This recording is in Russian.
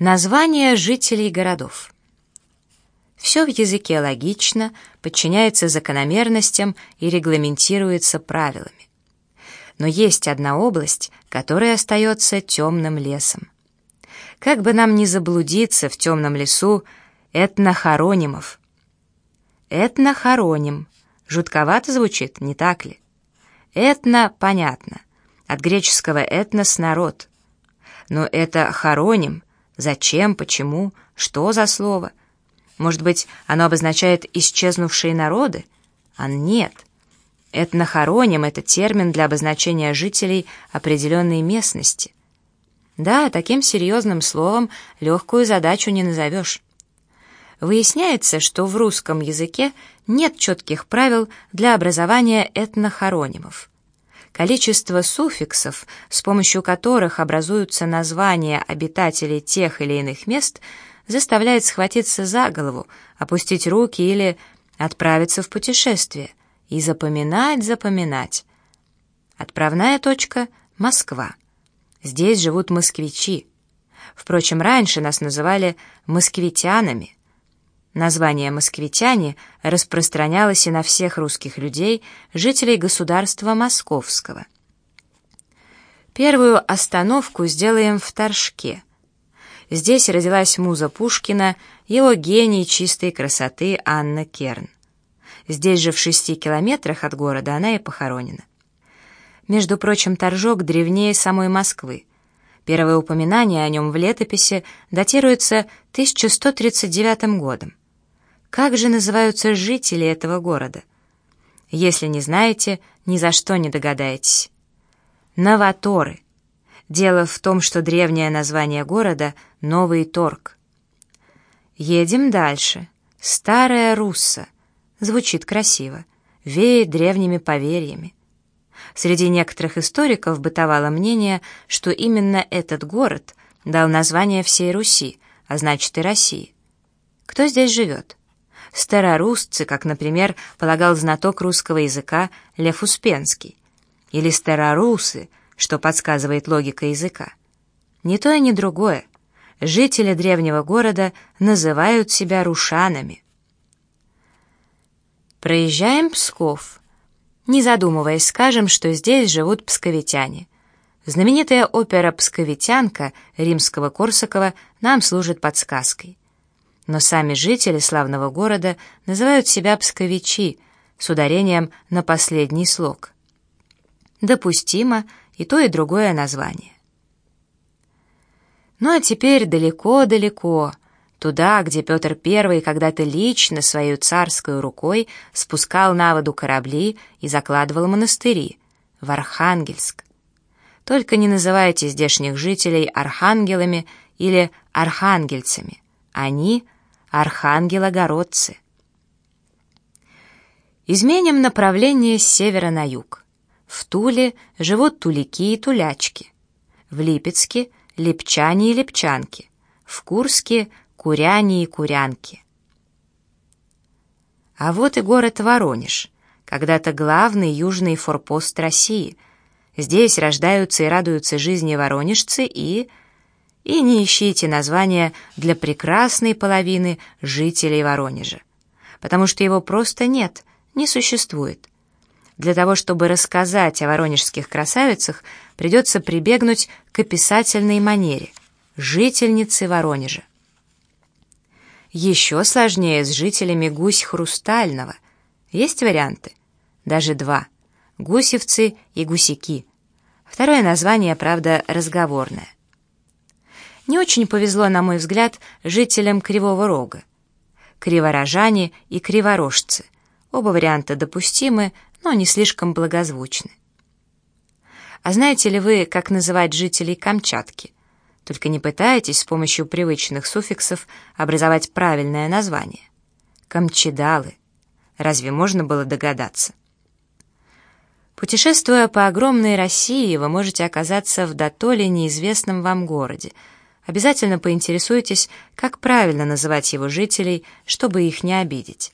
Названия жителей городов. Все в языке логично, подчиняется закономерностям и регламентируется правилами. Но есть одна область, которая остается темным лесом. Как бы нам ни заблудиться в темном лесу этнохоронимов. Этнохороним. Жутковато звучит, не так ли? Этно понятно. От греческого этнос — народ. Но это хороним — Зачем, почему, что за слово? Может быть, оно обозначает исчезнувшие народы? А нет. Этнохороним — это термин для обозначения жителей определенной местности. Да, таким серьезным словом легкую задачу не назовешь. Выясняется, что в русском языке нет четких правил для образования этнохоронимов. Количество суффиксов, с помощью которых образуются названия обитателей тех или иных мест, заставляет схватиться за голову, опустить руки или отправиться в путешествие и запоминать, запоминать. Отправная точка — Москва. Здесь живут москвичи. Впрочем, раньше нас называли москвитянами — Название «москвитяне» распространялось и на всех русских людей, жителей государства Московского. Первую остановку сделаем в Торжке. Здесь родилась муза Пушкина, его гений чистой красоты Анна Керн. Здесь же в шести километрах от города она и похоронена. Между прочим, Торжок древнее самой Москвы. Первое упоминание о нем в летописи датируется 1139 годом. Как же называются жители этого города? Если не знаете, ни за что не догадаетесь. Новаторы. Дело в том, что древнее название города — Новый Торг. Едем дальше. Старая Русса. Звучит красиво. Веет древними поверьями. Среди некоторых историков бытовало мнение, что именно этот город дал название всей Руси, а значит и России. Кто здесь живет? Старорусцы, как, например, полагал знаток русского языка Лев Успенский, или старорусы, что подсказывает логика языка. Ни то и ни другое. Жители древнего города называют себя рушанами. Проезжаем Псков. Не задумываясь, скажем, что здесь живут псковитяне. Знаменитая опера «Псковитянка» римского Корсакова нам служит подсказкой но сами жители славного города называют себя псковичи с ударением на последний слог. Допустимо и то, и другое название. Ну а теперь далеко-далеко, туда, где Петр I когда-то лично своей царской рукой спускал на воду корабли и закладывал монастыри, в Архангельск. Только не называйте здешних жителей архангелами или архангельцами. Они архангелогородцы. Изменим направление с севера на юг. В Туле живут тулики и тулячки. В Липецке — липчане и липчанки. В Курске — куряне и курянки. А вот и город Воронеж, когда-то главный южный форпост России. Здесь рождаются и радуются жизни воронежцы и и не ищите названия для прекрасной половины жителей Воронежа, потому что его просто нет, не существует. Для того, чтобы рассказать о воронежских красавицах, придется прибегнуть к описательной манере «жительницы Воронежа». Еще сложнее с жителями гусь хрустального. Есть варианты? Даже два. Гусевцы и гусяки. Второе название, правда, разговорное. Не очень повезло, на мой взгляд, жителям Кривого Рога. Криворожане и криворожцы. Оба варианта допустимы, но не слишком благозвучны. А знаете ли вы, как называть жителей Камчатки? Только не пытайтесь с помощью привычных суффиксов образовать правильное название. Камчедалы. Разве можно было догадаться? Путешествуя по огромной России, вы можете оказаться в дотоле неизвестном вам городе — Обязательно поинтересуйтесь, как правильно называть его жителей, чтобы их не обидеть.